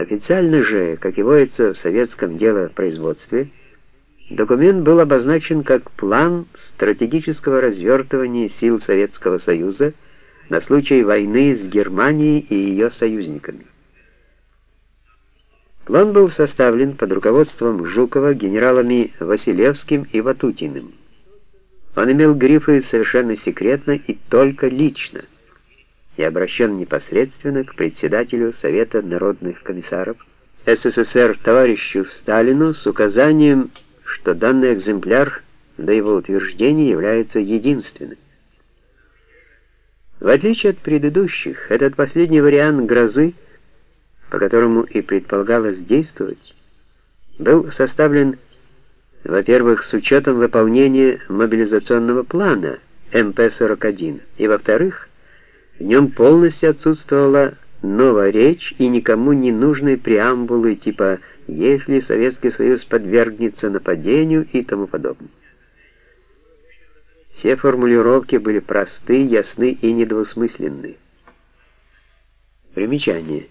Официально же, как и водится в советском делопроизводстве, документ был обозначен как план стратегического развертывания сил Советского Союза на случай войны с Германией и ее союзниками. План был составлен под руководством Жукова генералами Василевским и Ватутиным. Он имел грифы совершенно секретно и только лично и обращен непосредственно к председателю Совета народных комиссаров СССР товарищу Сталину с указанием, что данный экземпляр до его утверждения является единственным. В отличие от предыдущих, этот последний вариант грозы, по которому и предполагалось действовать, был составлен, во-первых, с учетом выполнения мобилизационного плана МП-41, и, во-вторых, в нем полностью отсутствовала новая речь и никому не нужные преамбулы типа «если Советский Союз подвергнется нападению» и тому подобное. Все формулировки были просты, ясны и недвусмысленны. Примечание.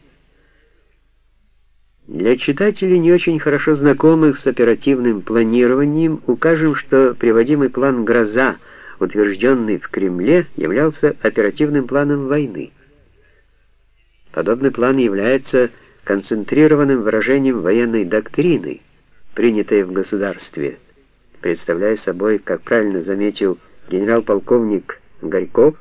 Для читателей, не очень хорошо знакомых с оперативным планированием, укажем, что приводимый план «Гроза» утвержденный в Кремле, являлся оперативным планом войны. Подобный план является концентрированным выражением военной доктрины, принятой в государстве, представляя собой, как правильно заметил генерал-полковник Горьков,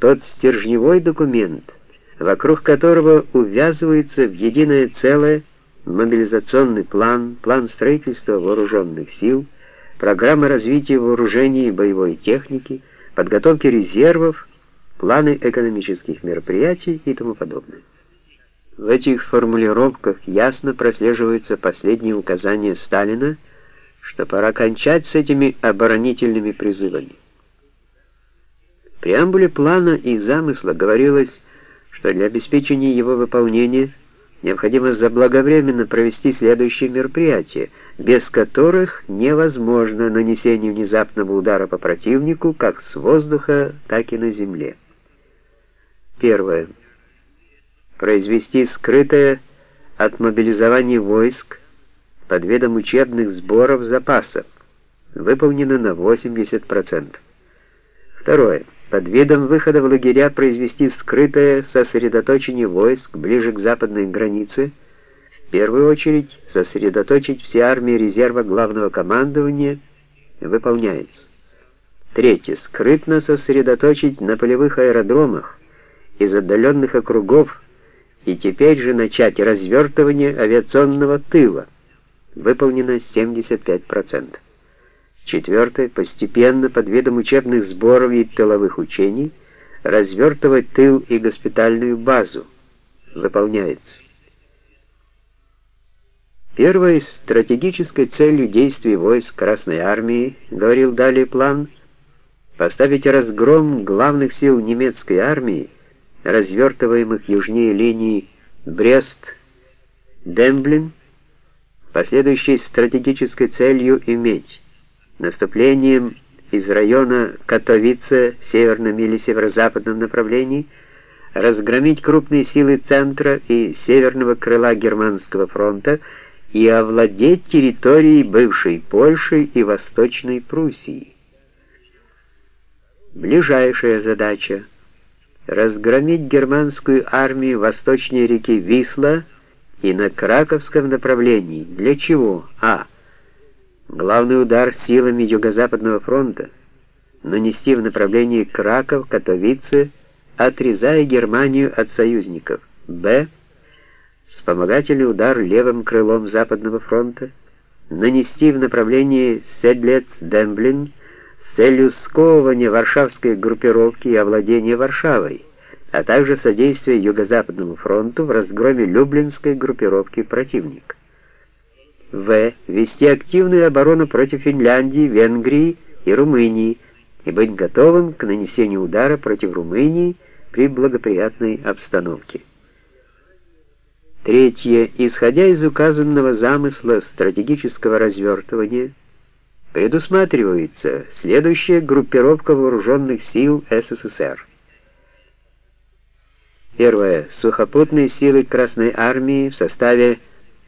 тот стержневой документ, вокруг которого увязывается в единое целое мобилизационный план, план строительства вооруженных сил, программы развития вооружений и боевой техники, подготовки резервов, планы экономических мероприятий и тому подобное. В этих формулировках ясно прослеживается последнее указание Сталина, что пора кончать с этими оборонительными призывами. В преамбуле плана и замысла говорилось, что для обеспечения его выполнения – необходимо заблаговременно провести следующие мероприятия, без которых невозможно нанесение внезапного удара по противнику как с воздуха, так и на земле. Первое. Произвести скрытое отмобилизование войск под видом учебных сборов запасов. Выполнено на 80%. Второе под видом выхода в лагеря произвести скрытое сосредоточение войск ближе к западной границе, в первую очередь сосредоточить все армии резерва главного командования, выполняется. Третье. Скрытно сосредоточить на полевых аэродромах из отдаленных округов и теперь же начать развертывание авиационного тыла. Выполнено 75%. Четвертое. Постепенно, под видом учебных сборов и тыловых учений, развертывать тыл и госпитальную базу. Выполняется. Первой стратегической целью действий войск Красной Армии, говорил далее план, поставить разгром главных сил немецкой армии, развертываемых южнее линии Брест-Демблин, последующей стратегической целью иметь Наступлением из района Катовице в северном или северо-западном направлении разгромить крупные силы центра и северного крыла Германского фронта и овладеть территорией бывшей Польши и Восточной Пруссии. Ближайшая задача — разгромить германскую армию восточнее реки Висла и на Краковском направлении. Для чего? А. Главный удар силами Юго-Западного фронта нанести в направлении Краков, Катовице, отрезая Германию от союзников. Б. Вспомогательный удар левым крылом Западного фронта нанести в направлении Седлец-Демблин с целью сковывания варшавской группировки и овладения Варшавой, а также содействия Юго-Западному фронту в разгроме Люблинской группировки противника. В. Вести активную оборону против Финляндии, Венгрии и Румынии и быть готовым к нанесению удара против Румынии при благоприятной обстановке. Третье. Исходя из указанного замысла стратегического развертывания, предусматривается следующая группировка вооруженных сил СССР. Первое. Сухопутные силы Красной Армии в составе